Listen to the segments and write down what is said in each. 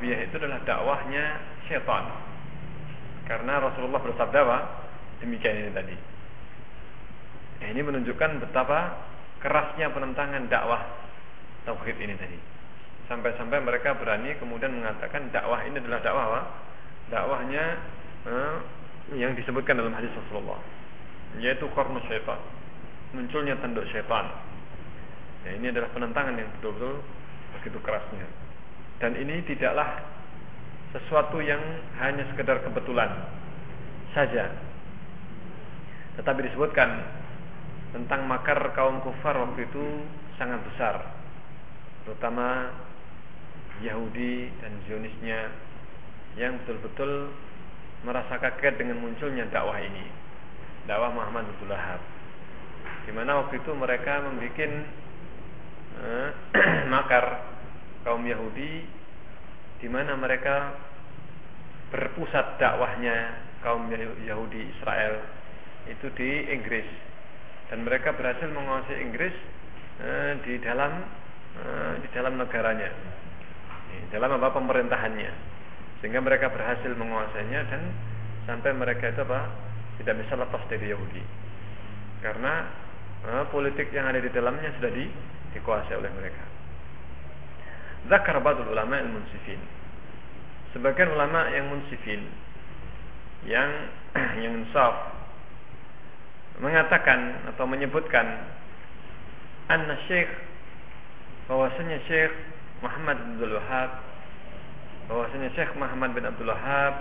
Wahabiyah itu adalah dakwahnya syaitan. Karena Rasulullah bersabda apa? Demikian ini tadi. Nah, ini menunjukkan betapa kerasnya penentangan dakwah tauhid ini tadi. Sampai-sampai mereka berani kemudian mengatakan dakwah ini adalah dakwah apa? Dakwahnya eh, yang disebutkan dalam hadis Rasulullah, yaitu korno syaitan, munculnya tanduk syaitan. Ya, ini adalah penentangan yang betul-betul begitu kerasnya. Dan ini tidaklah sesuatu yang hanya sekedar kebetulan saja. Tetapi disebutkan tentang makar kaum kufar waktu itu sangat besar. Terutama Yahudi dan Zionisnya yang betul-betul merasa kaget dengan munculnya dakwah ini. Dakwah Muhammad bin Wahab. Di mana waktu itu mereka membuat eh, makar kaum Yahudi di mana mereka berpusat dakwahnya kaum Yahudi Israel itu di Inggris. Dan mereka berhasil menguasai Inggris eh, di dalam eh, di dalam negaranya. Dalam apa pemerintahannya. Sehingga mereka berhasil menguasainya dan sampai mereka itu apa tidak bisa lepas dari Yahudi. Karena eh, politik yang ada di dalamnya sudah di, dikuasai oleh mereka Zakar badul ulama al-munsifin. Sebagian ulama yang munsifin yang yang insaf mengatakan atau menyebutkan anna syekh bahwasanya syekh Muhammad bin Abdul Wahab bahwasanya syekh Muhammad bin Abdul Wahab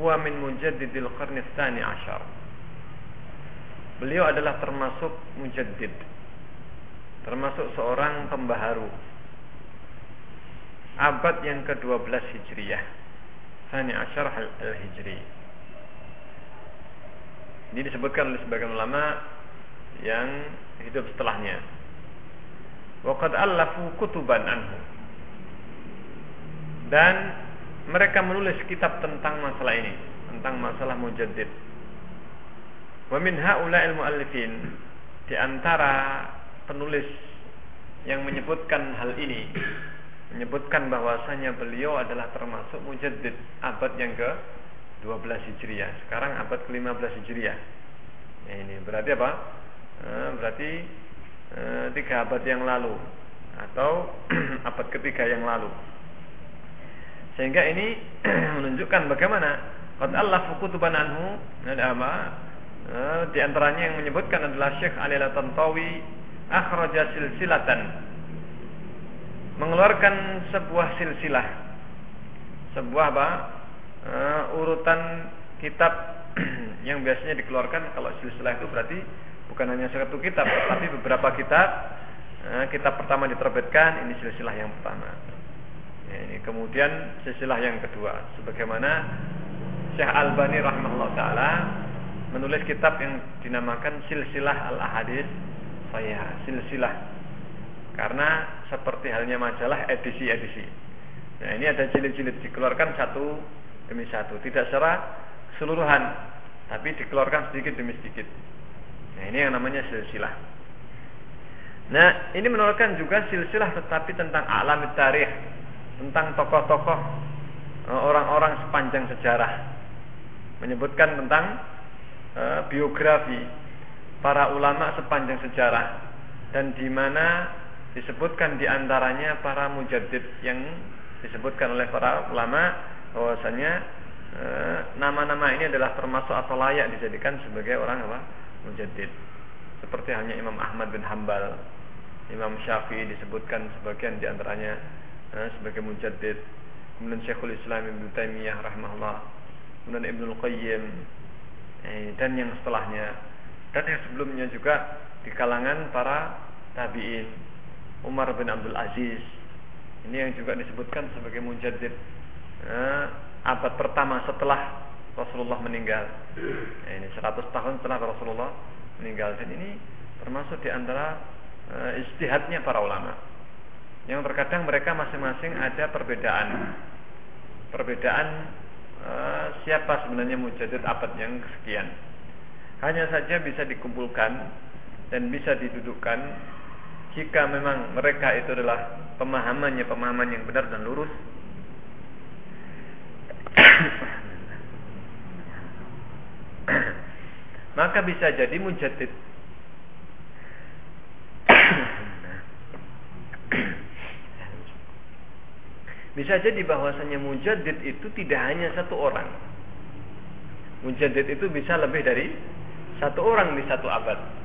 huwa min mujaddidil qarni tsani ashar beliau adalah termasuk mujaddid termasuk seorang pembaharu abad yang ke-12 Hijriyah. Sani Asyar al-Hijri. Ini disebutkan oleh sebagian ulama yang hidup setelahnya. Waqad allafu kutuban anhu. Dan mereka menulis kitab tentang masalah ini, tentang masalah mujaddid. Wa min haula'il muallifin di antara penulis yang menyebutkan hal ini menyebutkan bahwasanya beliau adalah termasuk mujaddid abad yang ke 12 Hijriah. Sekarang abad ke-15 Hijriah. Ya, ini berarti apa? E, berarti e, tiga abad yang lalu atau abad ketiga yang lalu. Sehingga ini menunjukkan bagaimana qad Allah kutuban anhu ada apa? E, di antaranya yang menyebutkan adalah Syekh Ali Tantawi akhraja silsilatan mengeluarkan sebuah silsilah. Sebuah apa? Uh, urutan kitab yang biasanya dikeluarkan kalau silsilah itu berarti bukan hanya satu kitab tapi beberapa kitab. Uh, kitab pertama diterbitkan ini silsilah yang pertama. Ya, ini kemudian silsilah yang kedua. Sebagaimana Syekh Albani rahimahullah taala menulis kitab yang dinamakan silsilah al ahadis saya silsilah karena seperti halnya majalah edisi-edisi. Nah, ini ada jilid-jilid dikeluarkan satu demi satu, tidak secara keseluruhan, tapi dikeluarkan sedikit demi sedikit. Nah, ini yang namanya silsilah. Nah, ini menurutkan juga silsilah tetapi tentang alam tarikh, tentang tokoh-tokoh eh, orang-orang sepanjang sejarah. Menyebutkan tentang uh, biografi para ulama sepanjang sejarah dan di mana disebutkan di antaranya para mujaddid yang disebutkan oleh para ulama bahwasanya e, nama-nama ini adalah termasuk atau layak dijadikan sebagai orang apa? Mujaddid. Seperti halnya Imam Ahmad bin Hambal Imam Syafi'i disebutkan sebagian di antaranya e, sebagai mujaddid. Kemudian Syekhul Islam Ibnu Taimiyah rahimahullah. Kemudian Ibnu Qayyim eh, dan yang setelahnya. Dan yang sebelumnya juga di kalangan para tabi'in Umar bin Abdul Aziz. Ini yang juga disebutkan sebagai mujaddid. Eh, abad pertama setelah Rasulullah meninggal. Eh, ini 100 tahun setelah Rasulullah meninggal. Dan ini termasuk di antara eh, istihadnya para ulama. Yang terkadang mereka masing-masing ada perbedaan. Perbedaan uh, siapa sebenarnya mujadid abad yang sekian. Hanya saja bisa dikumpulkan dan bisa didudukkan jika memang mereka itu adalah pemahamannya pemahaman yang benar dan lurus. Maka bisa jadi mujadid bisa jadi bahwasanya mujadid itu tidak hanya satu orang. Mujadid itu bisa lebih dari satu orang di satu abad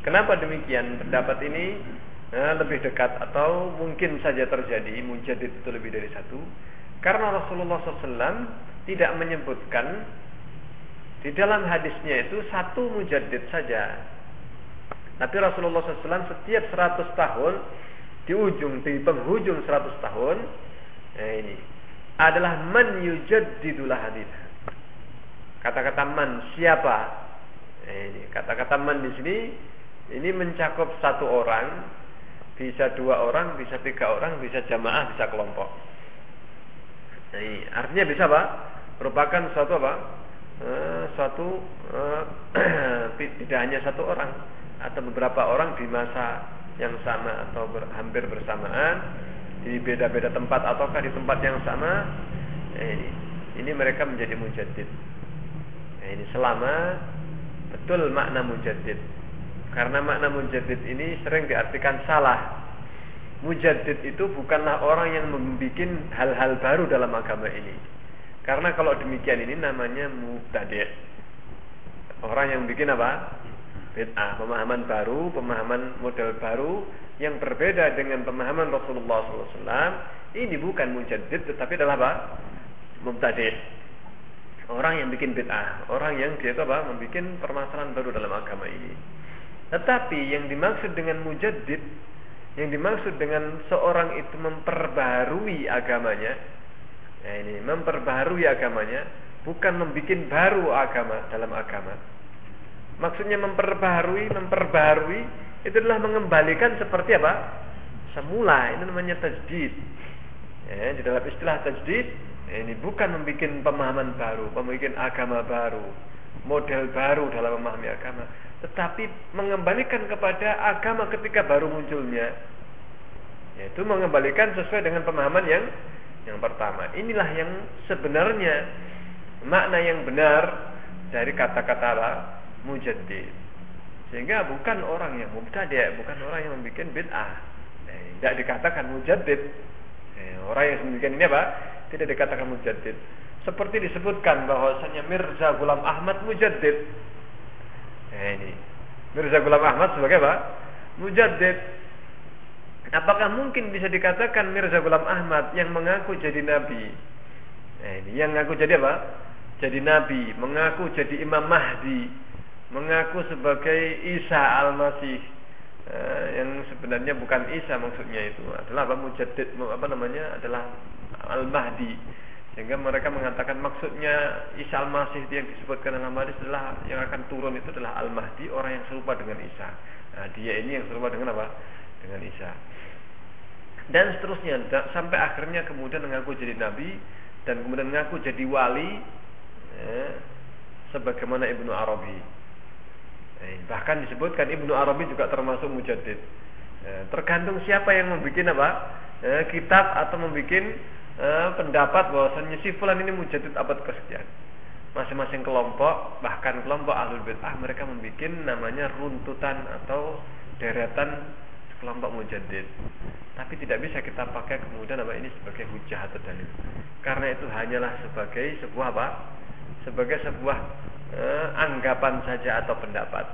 Kenapa demikian? Pendapat ini eh, lebih dekat atau mungkin saja terjadi mujadid itu lebih dari satu. Karena Rasulullah SAW tidak menyebutkan di dalam hadisnya itu satu mujadid saja. Tapi Rasulullah SAW setiap 100 tahun di ujung di penghujung 100 tahun eh, ini adalah man yujaddidul hadis. Kata-kata man siapa? Eh, ini kata-kata man di sini ini mencakup satu orang, bisa dua orang, bisa tiga orang, bisa jamaah, bisa kelompok. Nah, ini artinya bisa apa? Merupakan suatu apa? Uh, suatu uh, tidak hanya satu orang atau beberapa orang di masa yang sama atau ber, hampir bersamaan di beda-beda tempat ataukah di tempat yang sama nah, ini ini mereka menjadi mujadid nah, ini selama betul makna mujadid karena makna mujadid ini sering diartikan salah. Mujadid itu bukanlah orang yang membuat hal-hal baru dalam agama ini. Karena kalau demikian ini namanya mubtadi'. Orang yang bikin apa? Bid'ah, pemahaman baru, pemahaman model baru yang berbeda dengan pemahaman Rasulullah SAW. Ini bukan mujadid tetapi adalah apa? Mubtadi'. Orang yang bikin bid'ah, orang yang dia itu apa? Membuat permasalahan baru dalam agama ini. Tetapi yang dimaksud dengan mujaddid, yang dimaksud dengan seorang itu memperbarui agamanya, ya ini memperbarui agamanya, bukan membuat baru agama dalam agama. Maksudnya memperbarui, memperbarui itu adalah mengembalikan seperti apa? Semula. Ini namanya tajdid. Ya, di dalam istilah tajdid ini bukan membuat pemahaman baru, membuat agama baru, model baru dalam memahami agama, tetapi mengembalikan kepada agama ketika baru munculnya yaitu mengembalikan sesuai dengan pemahaman yang yang pertama. Inilah yang sebenarnya makna yang benar dari kata-kata mujaddid. Sehingga bukan orang yang mubtadi' bukan orang yang membuat bid'ah. Eh, tidak dikatakan mujaddid. Eh, orang yang membuat ini apa? Tidak dikatakan mujaddid. Seperti disebutkan bahwasanya Mirza Gulam Ahmad mujaddid Ini Mirza Ghulam Ahmad sebagai apa? Mujaddid. Apakah mungkin bisa dikatakan Mirza Ghulam Ahmad yang mengaku jadi nabi? Nah, ini yang mengaku jadi apa? Jadi nabi, mengaku jadi Imam Mahdi, mengaku sebagai Isa Al-Masih. Eh, yang sebenarnya bukan Isa maksudnya itu adalah apa mujaddid apa namanya adalah Al-Mahdi sehingga mereka mengatakan maksudnya Isa al-Masih yang disebutkan dalam hadis adalah yang akan turun itu adalah al-Mahdi, orang yang serupa dengan Isa. Nah, dia ini yang serupa dengan apa? Dengan Isa. Dan seterusnya sampai akhirnya kemudian mengaku jadi nabi dan kemudian mengaku jadi wali ya, sebagaimana Ibnu Arabi. Eh, bahkan disebutkan Ibnu Arabi juga termasuk mujaddid. Eh, tergantung siapa yang membuat apa? Eh, kitab atau membuat eh, pendapat bahwasanya si fulan ini mujadid abad kesekian. Masing-masing kelompok, bahkan kelompok ahlul bid'ah mereka membuat namanya runtutan atau deretan kelompok mujadid. Tapi tidak bisa kita pakai kemudian apa ini sebagai hujah atau dalil. Karena itu hanyalah sebagai sebuah apa? Sebagai sebuah eh, anggapan saja atau pendapat.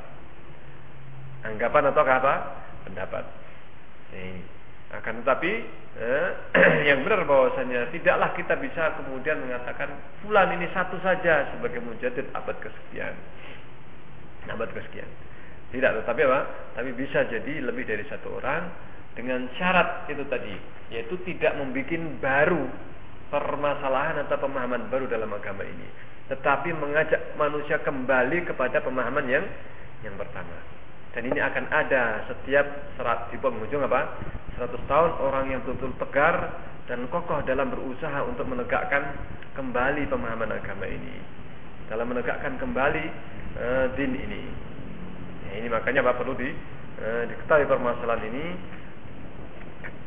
Anggapan atau apa? Pendapat. Ini. Akan tetapi eh, yang benar bahwasanya tidaklah kita bisa kemudian mengatakan fulan ini satu saja sebagai mujadid abad kesekian. Abad kesekian. Tidak, tetapi apa? Tapi bisa jadi lebih dari satu orang dengan syarat itu tadi, yaitu tidak membuat baru permasalahan atau pemahaman baru dalam agama ini, tetapi mengajak manusia kembali kepada pemahaman yang yang pertama. Dan ini akan ada setiap serat di penghujung apa? 100 tahun orang yang betul-betul tegar dan kokoh dalam berusaha untuk menegakkan kembali pemahaman agama ini. Dalam menegakkan kembali uh, din ini. Ya, ini makanya apa perlu di uh, diketahui permasalahan ini.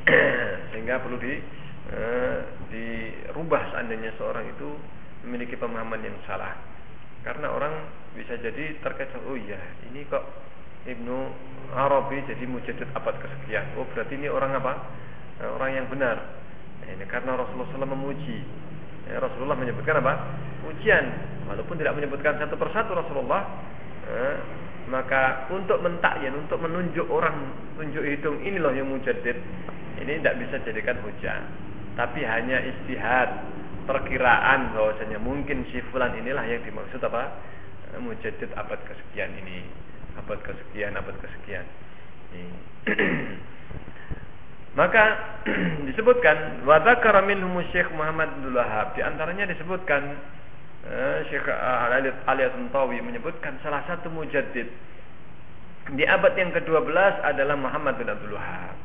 Sehingga perlu di uh, dirubah seandainya seorang itu memiliki pemahaman yang salah. Karena orang bisa jadi terkecoh oh iya ini kok Ibnu Arabi jadi mujadid abad kesekian. Oh berarti ini orang apa? Eh, orang yang benar. Nah, ini karena Rasulullah SAW memuji. Ya, Rasulullah menyebutkan apa? Ujian walaupun tidak menyebutkan satu persatu Rasulullah eh, maka untuk mentakyin untuk menunjuk orang tunjuk hidung ini loh yang mujadid ini tidak bisa jadikan hujah. Tapi hanya istihad perkiraan bahwasanya mungkin si fulan inilah yang dimaksud apa? Mujadid abad kesekian ini abad kesekian abad kesekian. Maka disebutkan wa dzakara minhum Syekh Muhammad bin di antaranya disebutkan uh, Syekh Ali Tantawi menyebutkan salah satu mujaddid di abad yang ke-12 adalah Muhammad bin Abdul Wahab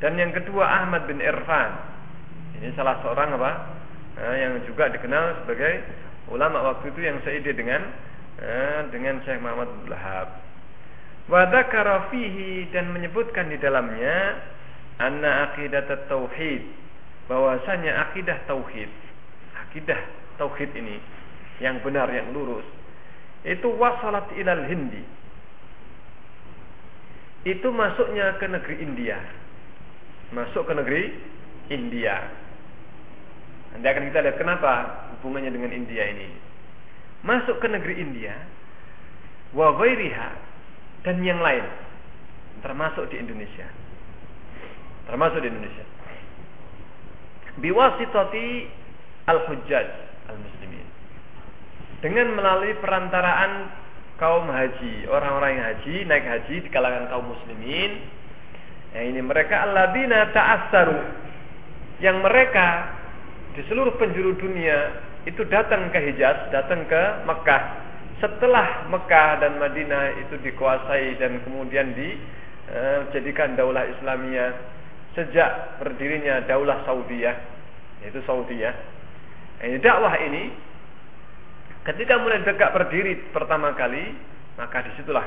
dan yang kedua Ahmad bin Irfan. Ini salah seorang apa? Eh, yang juga dikenal sebagai ulama waktu itu yang seide dengan eh, dengan Syekh Muhammad bin. Wa fihi dan menyebutkan di dalamnya anna aqidat tauhid bahwasanya akidah tauhid akidah tauhid ini yang benar yang lurus itu wasalat ilal hindi. Itu masuknya ke negeri India. Masuk ke negeri India. Nanti akan kita lihat kenapa hubungannya dengan India ini. Masuk ke negeri India, wa ghairiha dan yang lain, termasuk di Indonesia. Termasuk di Indonesia. Biwasitati al-hujjaj al-muslimin. Dengan melalui perantaraan kaum haji, orang-orang yang haji, naik haji di kalangan kaum muslimin. Ya, ini mereka alladzina ta'assaru yang mereka di seluruh penjuru dunia itu datang ke Hijaz, datang ke Mekah. Setelah Mekah dan Madinah itu dikuasai dan kemudian dijadikan daulah Islamiyah sejak berdirinya daulah Saudiyah, yaitu Saudiyah. Ini dakwah ini ketika mulai dekat berdiri pertama kali, maka di situlah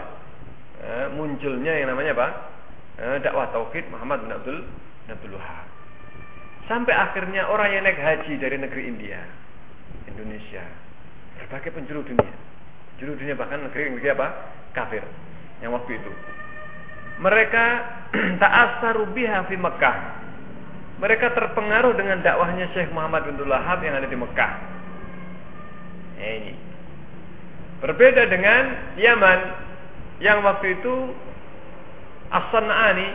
eh, munculnya yang namanya apa? Eh, dakwah tauhid Muhammad bin Abdul Abdul Wahab. Sampai akhirnya orang yang naik haji dari negeri India, Indonesia, berbagai penjuru dunia. Penjuru dunia bahkan negeri-negeri apa? Kafir. Yang waktu itu. Mereka ta'asaru biha fi Mekah. Mereka terpengaruh dengan dakwahnya Syekh Muhammad bin Lahab yang ada di Mekah. Nah, ini. Berbeda dengan Yaman yang waktu itu As-San'ani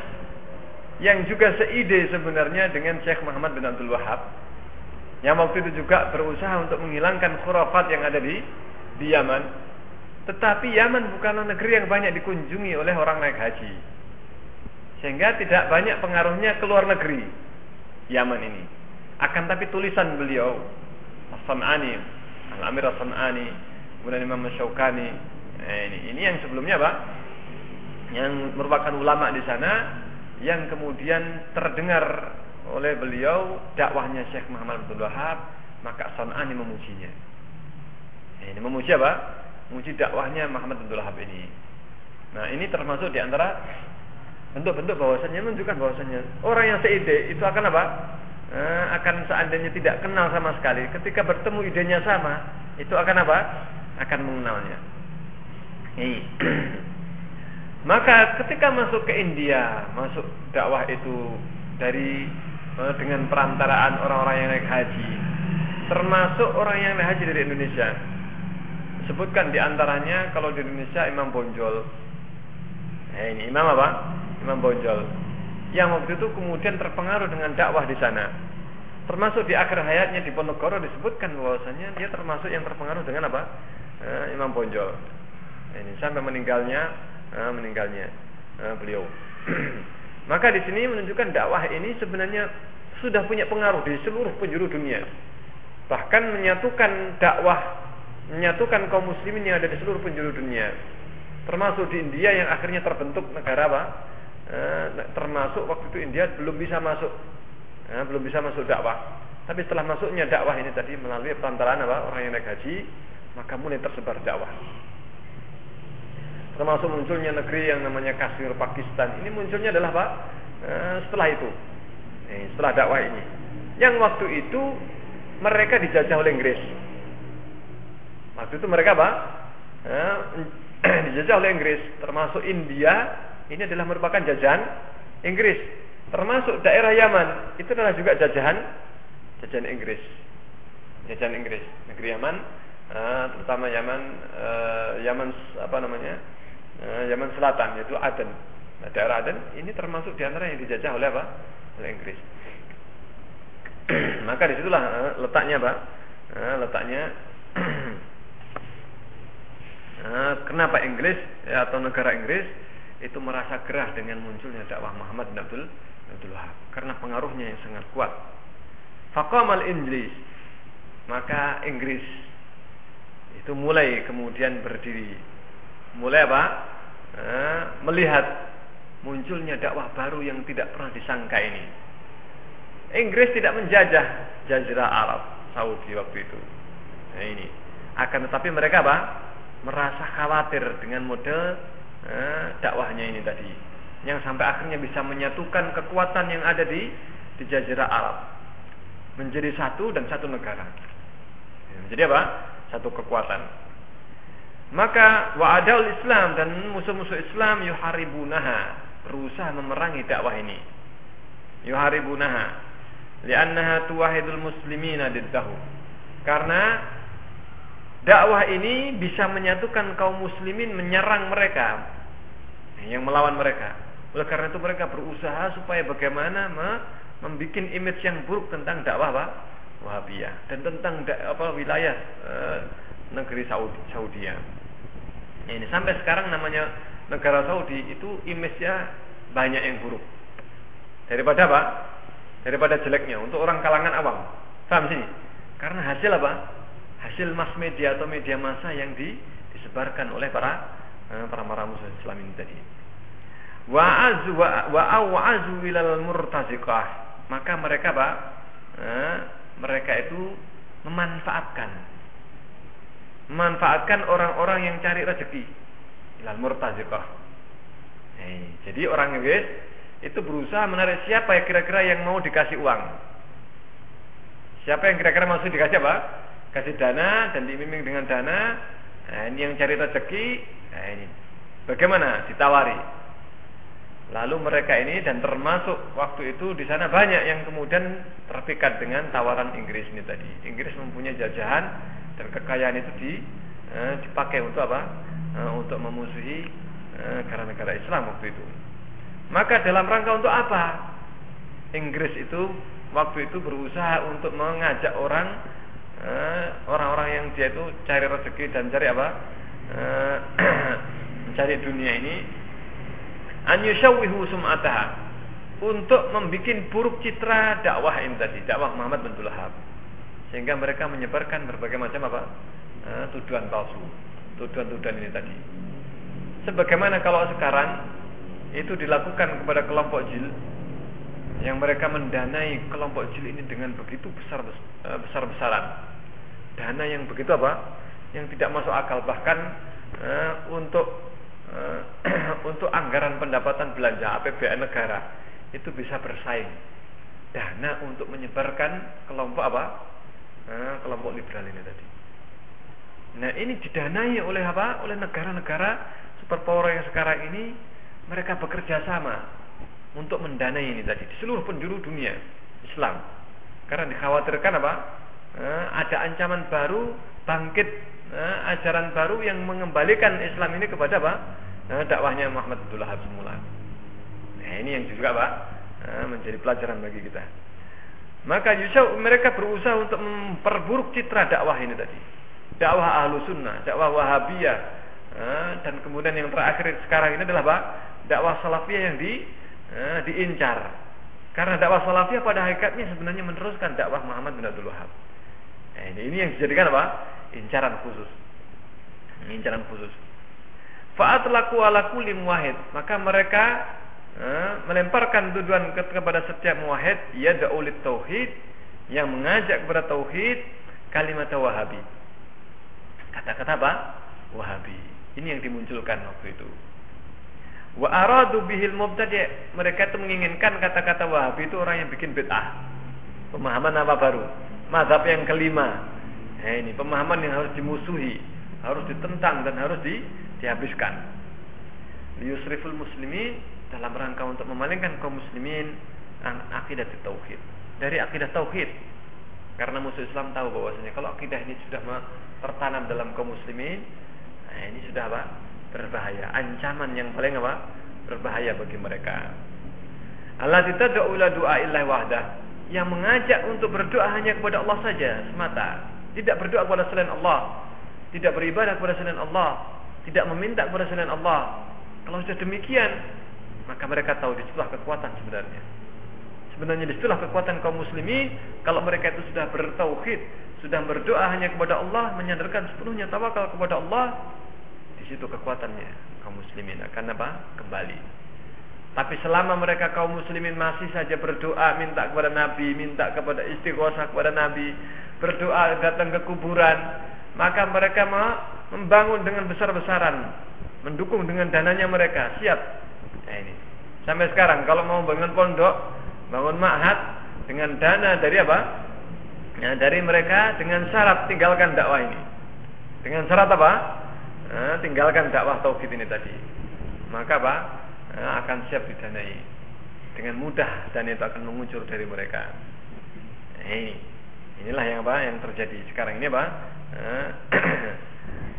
yang juga seide sebenarnya dengan Syekh Muhammad bin Abdul Wahab yang waktu itu juga berusaha untuk menghilangkan khurafat yang ada di di Yaman tetapi Yaman bukanlah negeri yang banyak dikunjungi oleh orang naik haji. Sehingga tidak banyak pengaruhnya ke luar negeri Yaman ini. Akan tapi tulisan beliau As-San'ani Al-Amir As-San'ani kemudian Imam Syaukani nah, ini ini yang sebelumnya Pak. Yang merupakan ulama di sana yang kemudian terdengar oleh beliau dakwahnya Syekh Muhammad Abdul Wahab maka San'ani memujinya. Ini memuji apa? Memuji dakwahnya Muhammad Abdul ini nah ini termasuk di antara bentuk-bentuk bahwasannya menunjukkan bahwasannya orang yang seide itu akan apa? Eh, akan seandainya tidak kenal sama sekali ketika bertemu idenya sama itu akan apa? akan mengenalnya ini Maka ketika masuk ke India, masuk dakwah itu dari eh, dengan perantaraan orang-orang yang naik haji, termasuk orang yang naik haji dari Indonesia. Sebutkan di antaranya kalau di Indonesia Imam Bonjol. Nah, ini Imam apa? Imam Bonjol. Yang waktu itu kemudian terpengaruh dengan dakwah di sana. Termasuk di akhir hayatnya di Ponorogo disebutkan bahwasanya dia termasuk yang terpengaruh dengan apa? Eh, Imam Bonjol. Nah, ini sampai meninggalnya uh, meninggalnya uh, beliau. Maka di sini menunjukkan dakwah ini sebenarnya sudah punya pengaruh di seluruh penjuru dunia. Bahkan menyatukan dakwah, menyatukan kaum muslimin yang ada di seluruh penjuru dunia. Termasuk di India yang akhirnya terbentuk negara apa? eh, termasuk waktu itu India belum bisa masuk. Eh, belum bisa masuk dakwah. Tapi setelah masuknya dakwah ini tadi melalui perantaraan apa? Orang yang naik haji maka mulai tersebar dakwah. Termasuk munculnya negeri yang namanya Kashmir Pakistan. Ini munculnya adalah apa? Eh, setelah itu. Eh, setelah dakwah ini. Yang waktu itu mereka dijajah oleh Inggris waktu itu mereka apa? Eh, dijajah oleh Inggris termasuk India ini adalah merupakan jajahan Inggris. Termasuk daerah Yaman itu adalah juga jajahan jajahan Inggris. Jajahan Inggris negeri Yaman uh, terutama Yaman uh, Yaman apa namanya? Uh, Yaman Selatan yaitu Aden. Nah, daerah Aden ini termasuk di antara yang dijajah oleh apa? Oleh Inggris. Maka di situlah uh, letaknya pak uh, letaknya Nah, kenapa Inggris ya, atau negara Inggris itu merasa gerah dengan munculnya dakwah Muhammad bin Abdul Abdul karena pengaruhnya yang sangat kuat. Faqamal Inggris maka Inggris itu mulai kemudian berdiri mulai apa? Eh, melihat munculnya dakwah baru yang tidak pernah disangka ini. Inggris tidak menjajah Jazirah Arab Saudi waktu itu. Nah ini akan tetapi mereka apa? Merasa khawatir dengan model eh, dakwahnya ini tadi. Yang sampai akhirnya bisa menyatukan kekuatan yang ada di di jazirah Arab. Menjadi satu dan satu negara. Ya, menjadi apa? Satu kekuatan. Maka wa'adal Islam dan musuh-musuh Islam yuharibunaha. Berusaha memerangi dakwah ini. Yuharibunaha. Li'annaha tuwahidul muslimina diddahu. Karena dakwah ini bisa menyatukan kaum muslimin menyerang mereka yang melawan mereka. Oleh karena itu mereka berusaha supaya bagaimana membuat image yang buruk tentang dakwah apa? Wahabiyah dan tentang apa wilayah e, negeri Saudi Saudi. Ini sampai sekarang namanya negara Saudi itu image-nya banyak yang buruk. Daripada apa? Daripada jeleknya untuk orang kalangan awam. Paham sini? Karena hasil apa? Hasil mass media atau media massa yang di, disebarkan oleh para eh, para para musuh Islam ini tadi. Wa'azu wa'azu ilal murtaziqah. Maka mereka Pak, eh, mereka itu memanfaatkan memanfaatkan orang-orang yang cari rezeki ilal murtaziqah. Eh, jadi orang Inggris itu berusaha menarik siapa ya kira-kira yang mau dikasih uang. Siapa yang kira-kira masuk dikasih apa? Kasih dana dan diiming dengan dana nah, ini yang cari rezeki nah ini. Bagaimana? Ditawari. Lalu mereka ini dan termasuk waktu itu di sana banyak yang kemudian terpikat dengan tawaran Inggris ini tadi. Inggris mempunyai jajahan dan kekayaan itu di, eh, dipakai untuk apa? Eh, untuk memusuhi eh, negara-negara Islam waktu itu. Maka dalam rangka untuk apa? Inggris itu waktu itu berusaha untuk mengajak orang Eh, orang-orang yang dia itu cari rezeki dan cari apa? Eh, mencari dunia ini. An yusawwihu sum'ataha. Untuk membuat buruk citra dakwah ini tadi dakwah Muhammad bin Wahab sehingga mereka menyebarkan berbagai macam apa? Eh, tuduhan palsu. Tuduhan-tuduhan ini tadi. Sebagaimana kalau sekarang itu dilakukan kepada kelompok jil yang mereka mendanai kelompok jil ini dengan begitu besar besar besaran dana yang begitu apa yang tidak masuk akal. Bahkan uh, untuk uh, untuk anggaran pendapatan belanja APBN negara itu bisa bersaing. Dana untuk menyebarkan kelompok apa? Uh, kelompok liberal ini tadi. Nah ini didanai oleh apa? Oleh negara-negara superpower yang sekarang ini mereka bekerja sama untuk mendanai ini tadi. Di seluruh penjuru dunia Islam. Karena dikhawatirkan apa? Eh, ada ancaman baru bangkit eh, ajaran baru yang mengembalikan Islam ini kepada apa? Eh, dakwahnya Muhammad Abdullah semula. Nah ini yang juga pak menjadi pelajaran bagi kita. Maka Yusuf mereka berusaha untuk memperburuk citra dakwah ini tadi. Dakwah ahlu sunnah dakwah wahabiyah dan kemudian yang terakhir sekarang ini adalah pak dakwah salafiyah yang di diincar. Karena dakwah salafiyah pada hakikatnya sebenarnya meneruskan dakwah Muhammad bin Abdul Wahab Nah, ini, ini yang dijadikan apa? Incaran khusus. Incaran khusus. Faat laku ala kulim wahid. Maka mereka eh, melemparkan tuduhan kepada setiap muwahhid ya daulit tauhid yang mengajak kepada tauhid kalimat wahabi. Kata-kata apa? Wahabi. Ini yang dimunculkan waktu itu. Wa aradu bihil mubtadi' mereka itu menginginkan kata-kata wahabi itu orang yang bikin bid'ah. Pemahaman apa baru? Mazhab yang kelima. Nah, ini pemahaman yang harus dimusuhi, harus ditentang dan harus di, dihabiskan. Yusriful muslimin dalam rangka untuk memalingkan kaum muslimin akidah tauhid. Dari akidah tauhid. Karena musuh Islam tahu bahwasanya kalau akidah ini sudah tertanam dalam kaum muslimin nah ini sudah apa? Berbahaya. Ancaman yang paling apa? Berbahaya bagi mereka. Allah tidak ila doa ilah wahdah yang mengajak untuk berdoa hanya kepada Allah saja semata tidak berdoa kepada selain Allah tidak beribadah kepada selain Allah tidak meminta kepada selain Allah kalau sudah demikian maka mereka tahu di situlah kekuatan sebenarnya. Sebenarnya di situlah kekuatan kaum muslimin kalau mereka itu sudah bertauhid, sudah berdoa hanya kepada Allah, menyandarkan sepenuhnya tawakal kepada Allah, di situ kekuatannya kaum muslimin akan apa? Kembali. Tapi selama mereka kaum muslimin masih saja berdoa minta kepada Nabi, minta kepada istighosah kepada Nabi, berdoa datang ke kuburan, maka mereka membangun dengan besar-besaran, mendukung dengan dananya mereka, siap Nah ini. Sampai sekarang kalau mau bangun pondok, bangun ma'had dengan dana dari apa? Ya, dari mereka dengan syarat tinggalkan dakwah ini. Dengan syarat apa? Nah, tinggalkan dakwah tauhid ini tadi. Maka apa? Nah, akan siap didanai dengan mudah dan itu akan mengucur dari mereka. Nah, ini. Inilah yang apa yang terjadi sekarang ini apa?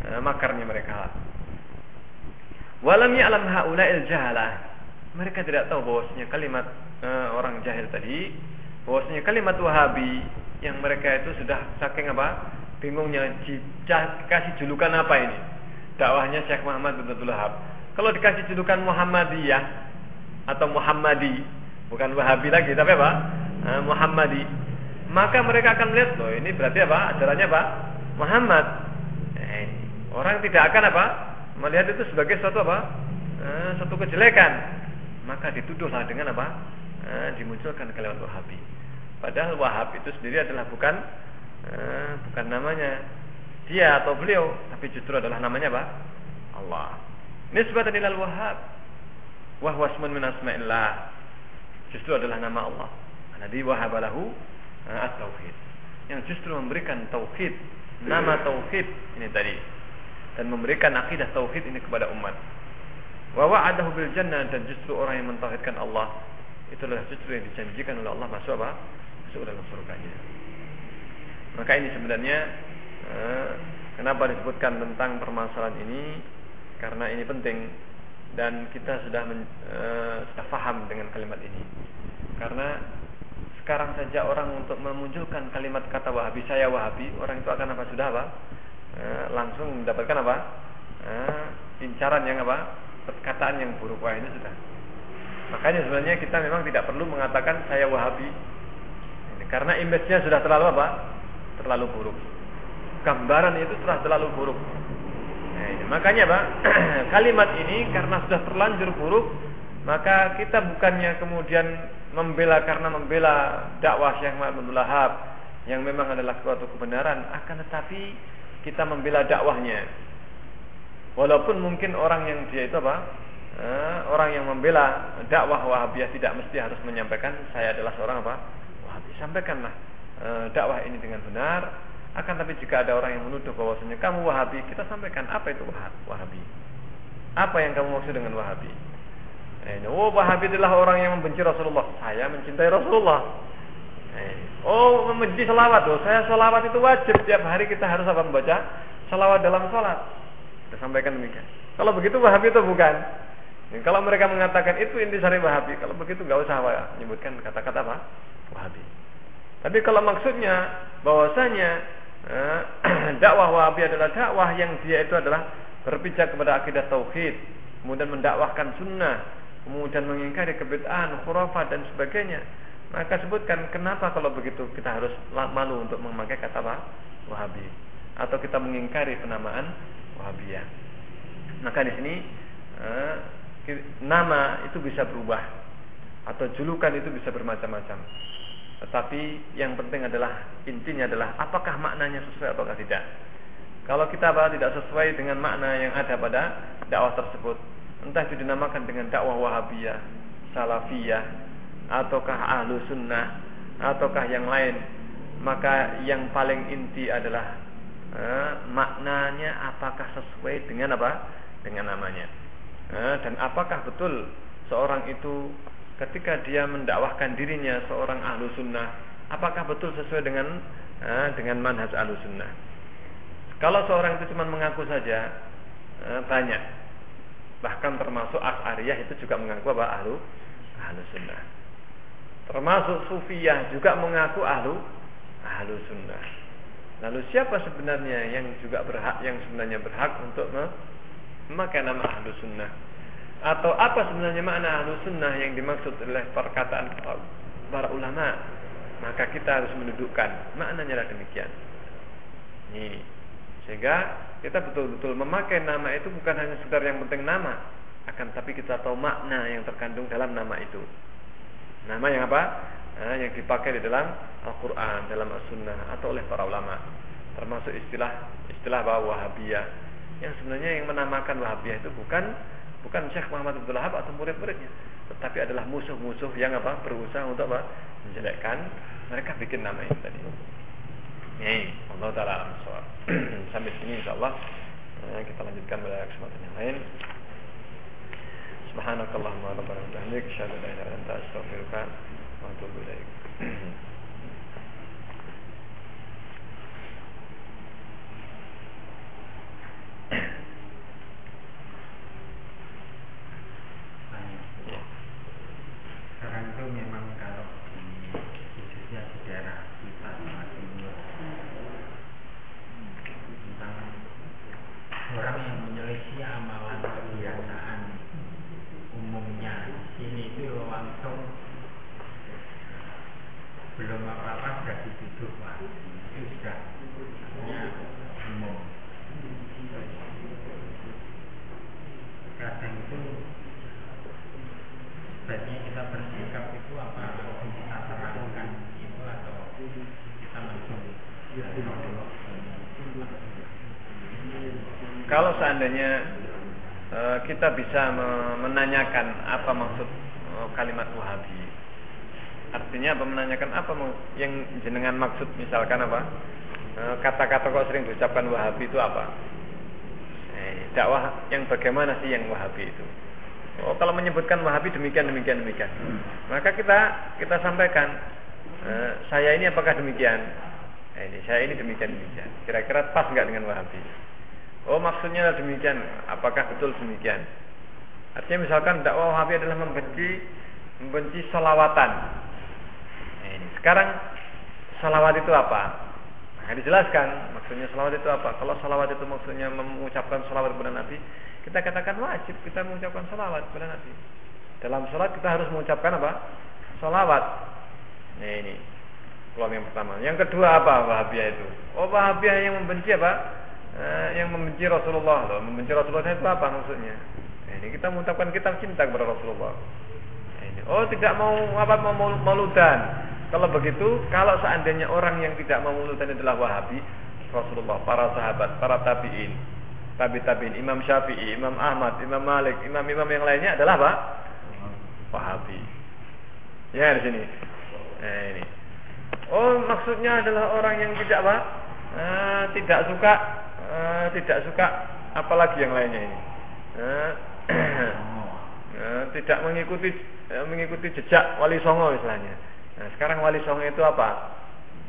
Nah, makarnya mereka. Walam ya'lam haula'il jahalah. Mereka tidak tahu bahwasanya kalimat uh, orang jahil tadi, bahwasanya kalimat Wahabi yang mereka itu sudah saking apa? Bingungnya dikasih julukan apa ini? Dakwahnya Syekh Muhammad bin Abdul Wahab. Kalau dikasih julukan Muhammadiyah atau Muhammadi, bukan Wahabi lagi, tapi apa? Uh, Muhammadi. Maka mereka akan melihat loh, ini berarti apa? Ajarannya apa? Muhammad. Eh, orang tidak akan apa? melihat itu sebagai suatu apa? Eh, suatu kejelekan, maka dituduhlah dengan apa? Eh, dimunculkan kalimat Wahabi. Padahal Wahab itu sendiri adalah bukan eh, bukan namanya dia atau beliau, tapi justru adalah namanya apa? Allah. Nisbatan ilal Wahab. Wahwa asmun min asma'illah. Justru adalah nama Allah. Alladzi wahabalahu eh, at-tauhid. Yang justru memberikan tauhid, nama tauhid ini tadi dan memberikan akidah tauhid ini kepada umat. Wa wa'adahu bil jannah dan justru orang yang mentauhidkan Allah itulah justru yang dijanjikan oleh Allah masuk apa? Masuk dalam surganya. Maka ini sebenarnya eh, kenapa disebutkan tentang permasalahan ini? Karena ini penting dan kita sudah men, eh, sudah paham dengan kalimat ini. Karena sekarang saja orang untuk memunculkan kalimat kata Wahabi saya Wahabi, orang itu akan apa sudah apa? Eh, langsung mendapatkan apa? Eh, incaran yang apa? Perkataan yang buruk. Wah ini sudah. Makanya sebenarnya kita memang tidak perlu mengatakan saya Wahabi. Karena image-nya sudah terlalu apa? Terlalu buruk. Gambaran itu sudah terlalu buruk. Nah. Makanya Pak, kalimat ini karena sudah terlanjur buruk, maka kita bukannya kemudian membela karena membela dakwah Muhammad bin Lahab yang memang adalah suatu kebenaran, akan tetapi kita membela dakwahnya. Walaupun mungkin orang yang dia itu apa? Eh, orang yang membela dakwah Wahabiyah tidak mesti harus menyampaikan saya adalah seorang apa? Wahabi. Sampaikanlah eh, dakwah ini dengan benar. Akan tapi jika ada orang yang menuduh bahwasanya kamu Wahabi, kita sampaikan apa itu Wahabi? Apa yang kamu maksud dengan Wahabi? Eh, oh Wahabi adalah orang yang membenci Rasulullah. Saya mencintai Rasulullah. Eh, oh, membenci selawat. Oh, saya selawat itu wajib. Tiap hari kita harus apa membaca selawat dalam sholat. Kita sampaikan demikian. Kalau begitu Wahabi itu bukan. Dan kalau mereka mengatakan itu intisari Wahabi, kalau begitu nggak usah menyebutkan kata-kata apa Wahabi. Tapi kalau maksudnya bahwasanya dakwah Wahabi adalah dakwah yang dia itu adalah berpijak kepada akidah tauhid, kemudian mendakwahkan sunnah, kemudian mengingkari kebid'ahan, khurafat dan sebagainya maka sebutkan kenapa kalau begitu kita harus malu untuk memakai kata? Wahabi atau kita mengingkari penamaan Wahabiyah. Maka di sini eh, nama itu bisa berubah atau julukan itu bisa bermacam-macam. Tetapi yang penting adalah intinya adalah apakah maknanya sesuai atau tidak. Kalau kita tidak sesuai dengan makna yang ada pada dakwah tersebut, entah itu dinamakan dengan dakwah Wahabiyah, Salafiyah, ataukah Ahlu Sunnah, ataukah yang lain, maka yang paling inti adalah eh, maknanya apakah sesuai dengan apa? Dengan namanya. Eh, dan apakah betul seorang itu ketika dia mendakwahkan dirinya seorang ahlu sunnah, apakah betul sesuai dengan eh, dengan manhaj ahlu sunnah? Kalau seorang itu cuma mengaku saja, eh, banyak. Bahkan termasuk As'ariyah itu juga mengaku apa ahlu ahlu sunnah. Termasuk Sufiyah juga mengaku ahlu ahlu sunnah. Lalu siapa sebenarnya yang juga berhak yang sebenarnya berhak untuk memakai nama ahlu sunnah atau apa sebenarnya makna ahlu sunnah yang dimaksud oleh perkataan para ulama? Maka kita harus mendudukkan maknanya adalah demikian. Ini. Sehingga kita betul-betul memakai nama itu bukan hanya sekedar yang penting nama akan tapi kita tahu makna yang terkandung dalam nama itu. Nama yang apa? Nah, yang dipakai di dalam Al-Quran dalam As-Sunnah atau oleh para ulama. Termasuk istilah istilah bahwa Wahabiyah. Yang sebenarnya yang menamakan Wahabiyah itu bukan bukan Syekh Muhammad Abdul Wahab atau murid-muridnya. Tetapi adalah musuh-musuh yang apa berusaha untuk apa? Menjelekkan mereka bikin nama ini tadi. Ini Allah taala alam sampai sini insyaallah. Eh, kita lanjutkan pada kesempatan yang lain. Subhanakallahumma wa bihamdika asyhadu an la ilaha illa anta astaghfiruka wa atubu ilaik Kalau seandainya e, kita bisa menanyakan apa maksud e, kalimat Wahabi, artinya apa menanyakan apa yang jenengan maksud misalkan apa e, kata-kata kok sering diucapkan Wahabi itu apa? Eh, dakwah yang bagaimana sih yang Wahabi itu? Oh, kalau menyebutkan Wahabi demikian demikian demikian, maka kita kita sampaikan e, saya ini apakah demikian? Eh, ini saya ini demikian demikian. Kira-kira pas nggak dengan Wahabi? Oh maksudnya demikian. Apakah betul demikian? Artinya misalkan dakwah Wahabi adalah membenci membenci salawatan. Ini. Sekarang salawat itu apa? Nah, dijelaskan maksudnya salawat itu apa. Kalau salawat itu maksudnya mengucapkan salawat kepada Nabi, kita katakan wajib kita mengucapkan salawat kepada Nabi. Dalam salat kita harus mengucapkan apa? Salawat. Nah ini keluar yang pertama. Yang kedua apa Wahabiyah itu? Oh Wahabiyah yang membenci apa? Eh, yang membenci Rasulullah loh. Membenci Rasulullah itu apa maksudnya? Nah, ini kita mengucapkan kita cinta kepada Rasulullah. Nah, ini. Oh tidak mau apa mau mauludan. Kalau begitu, kalau seandainya orang yang tidak mau mauludan adalah Wahabi, Rasulullah, para sahabat, para tabiin, tabi tabiin, Imam Syafi'i, Imam Ahmad, Imam Malik, imam-imam yang lainnya adalah apa? Wahabi. Ya di sini. Nah, ini. Oh maksudnya adalah orang yang tidak apa? Eh, tidak suka uh, tidak suka apalagi yang lainnya ini. Uh, uh, tidak mengikuti mengikuti jejak wali songo misalnya. Nah sekarang wali songo itu apa?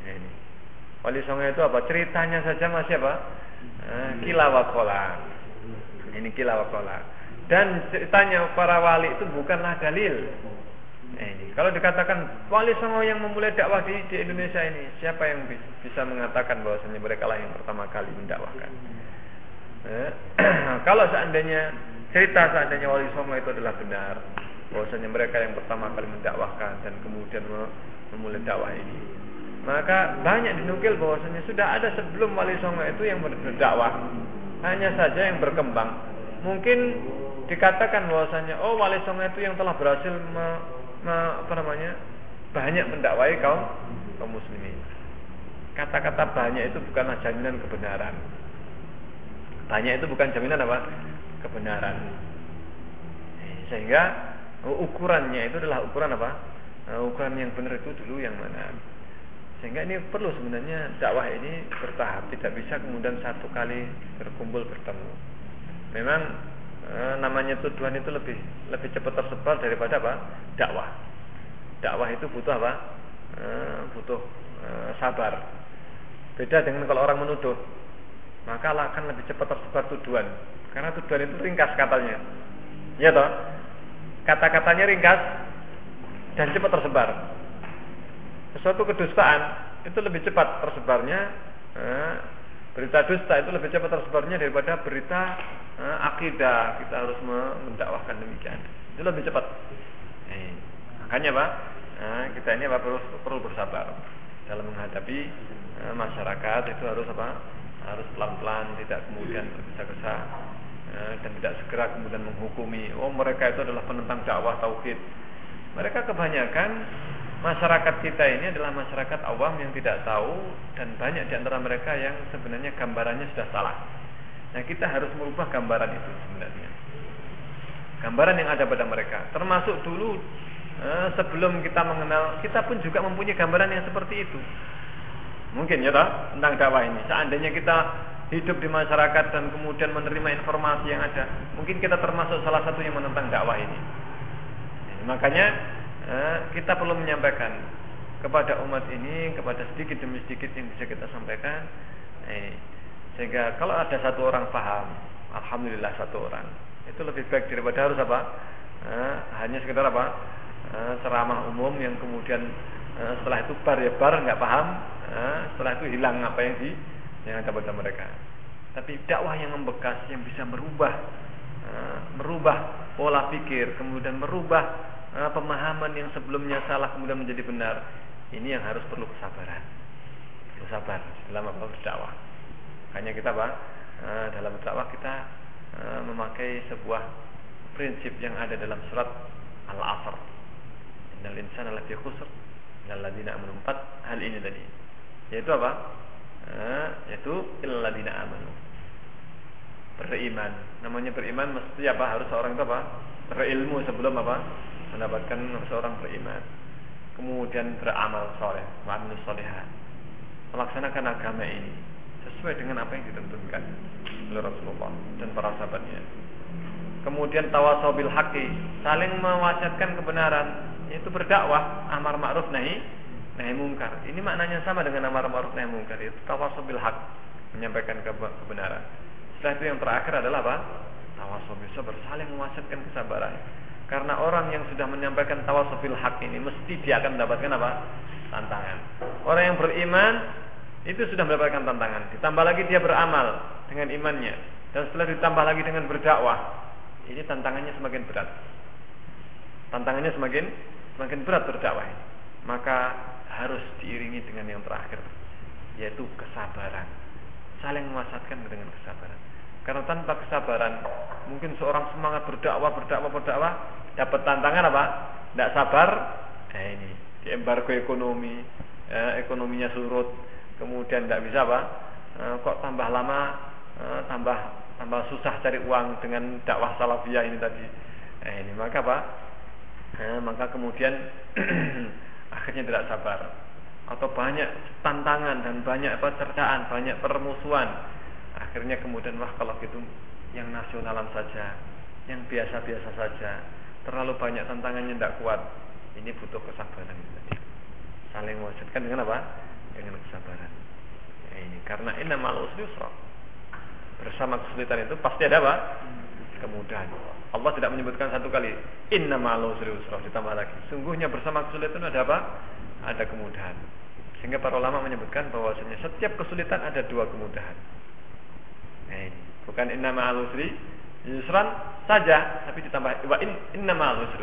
Ini. Wali songo itu apa? Ceritanya saja masih apa uh, kilawakola ini kilawakola dan ceritanya para wali itu bukanlah dalil ini. Kalau dikatakan wali songo yang memulai dakwah di, di Indonesia ini, siapa yang bisa mengatakan bahwasanya mereka lah yang pertama kali mendakwahkan? Eh, kalau seandainya cerita seandainya wali songo itu adalah benar, bahwasanya mereka yang pertama kali mendakwahkan dan kemudian memulai dakwah ini, maka banyak dinukil bahwasanya sudah ada sebelum wali songo itu yang berdakwah, hanya saja yang berkembang mungkin dikatakan bahwasanya oh wali songo itu yang telah berhasil me, apa namanya banyak mendakwai kaum kaum muslimin. Kata-kata banyak itu bukanlah jaminan kebenaran. Banyak itu bukan jaminan apa? Kebenaran. Sehingga ukurannya itu adalah ukuran apa? Ukuran yang benar itu dulu yang mana? Sehingga ini perlu sebenarnya dakwah ini bertahap, tidak bisa kemudian satu kali berkumpul bertemu. Memang e, namanya tuduhan itu lebih lebih cepat tersebar daripada apa? dakwah. Dakwah itu butuh apa? E, butuh e, sabar. Beda dengan kalau orang menuduh, maka akan lebih cepat tersebar tuduhan. Karena tuduhan itu ringkas katanya. Ya toh? Kata-katanya ringkas dan cepat tersebar. Sesuatu kedustaan itu lebih cepat tersebarnya. Eh, berita dusta itu lebih cepat tersebarnya daripada berita eh, akidah. Kita harus mendakwahkan demikian. Itu lebih cepat. Eh, makanya pak, eh, kita ini apa perlu perlu bersabar dalam menghadapi eh, masyarakat itu harus apa? Harus pelan-pelan, tidak kemudian tergesa-gesa eh, dan tidak segera kemudian menghukumi. Oh mereka itu adalah penentang dakwah tauhid. Mereka kebanyakan masyarakat kita ini adalah masyarakat awam yang tidak tahu dan banyak di antara mereka yang sebenarnya gambarannya sudah salah. Nah kita harus merubah gambaran itu sebenarnya. Gambaran yang ada pada mereka. Termasuk dulu eh, sebelum kita mengenal, kita pun juga mempunyai gambaran yang seperti itu. Mungkin ya toh tentang dakwah ini. Seandainya kita hidup di masyarakat dan kemudian menerima informasi yang ada, mungkin kita termasuk salah satu yang menentang dakwah ini. makanya Eh, kita perlu menyampaikan kepada umat ini kepada sedikit demi sedikit yang bisa kita sampaikan eh, sehingga kalau ada satu orang paham alhamdulillah satu orang itu lebih baik daripada harus apa eh, hanya sekedar apa eh, ceramah umum yang kemudian eh, setelah itu bar ya bar nggak paham eh, setelah itu hilang apa yang di yang ada pada mereka tapi dakwah yang membekas yang bisa merubah eh, merubah pola pikir kemudian merubah uh, pemahaman yang sebelumnya salah kemudian menjadi benar. Ini yang harus perlu kesabaran. Bersabar dalam apa berdakwah. Hanya kita pak uh, dalam berdakwah kita uh, memakai sebuah prinsip yang ada dalam surat Al-Asr. Innal insana lafi khusr innal ladzina amanu empat hal ini tadi. Yaitu apa? Uh, yaitu illal ladzina amanu. Beriman. Namanya beriman mesti apa? Harus orang itu apa? Berilmu sebelum apa? mendapatkan seorang beriman kemudian beramal soleh wa'amil solehat melaksanakan agama ini sesuai dengan apa yang ditentukan oleh Rasulullah dan para sahabatnya. Kemudian tawasobil saling mewasiatkan kebenaran yaitu berdakwah amar ma'ruf nahi nahi mungkar. Ini maknanya sama dengan amar ma'ruf nahi mungkar itu tawasobil hak menyampaikan kebenaran. Setelah itu yang terakhir adalah apa? Tawasobil sabar saling mewasiatkan kesabaran. Karena orang yang sudah menyampaikan tawasufil hak ini mesti dia akan mendapatkan apa? Tantangan. Orang yang beriman itu sudah mendapatkan tantangan. Ditambah lagi dia beramal dengan imannya dan setelah ditambah lagi dengan berdakwah, ini tantangannya semakin berat. Tantangannya semakin semakin berat berdakwah ini. Maka harus diiringi dengan yang terakhir yaitu kesabaran. Saling memasatkan dengan kesabaran. Karena tanpa kesabaran, mungkin seorang semangat berdakwah, berdakwah, berdakwah, dapat tantangan apa? Tidak sabar, eh ini di embargo ekonomi, eh, ekonominya surut, kemudian tidak bisa apa? Eh, kok tambah lama, eh, tambah tambah susah cari uang dengan dakwah salafiyah ini tadi. Eh ini maka apa? Eh, maka kemudian akhirnya tidak sabar atau banyak tantangan dan banyak apa cercaan, banyak permusuhan. Akhirnya kemudian wah kalau gitu yang nasionalan saja, yang biasa-biasa saja, terlalu banyak tantangannya tidak kuat ini butuh kesabaran saling mewujudkan dengan apa dengan kesabaran. Ya, ini. Karena ini malu usra. Bersama kesulitan itu pasti ada apa? Kemudahan. Allah tidak menyebutkan satu kali inna malu usra. Ditambah lagi sungguhnya bersama kesulitan ada apa? Ada kemudahan. Sehingga para ulama menyebutkan bahwasanya setiap kesulitan ada dua kemudahan. Nah ini. Bukan inna ma'al usri yusran saja tapi ditambah wa in inna ma'al usri.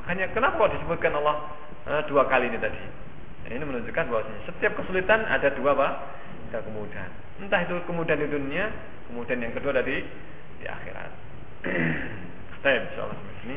Makanya kenapa disebutkan Allah uh, dua kali ini tadi? Ini menunjukkan bahwa setiap kesulitan ada dua apa? Ada kemudahan. Entah itu kemudahan di dunia, kemudian yang kedua dari di akhirat. Baik, insyaallah sampai sini.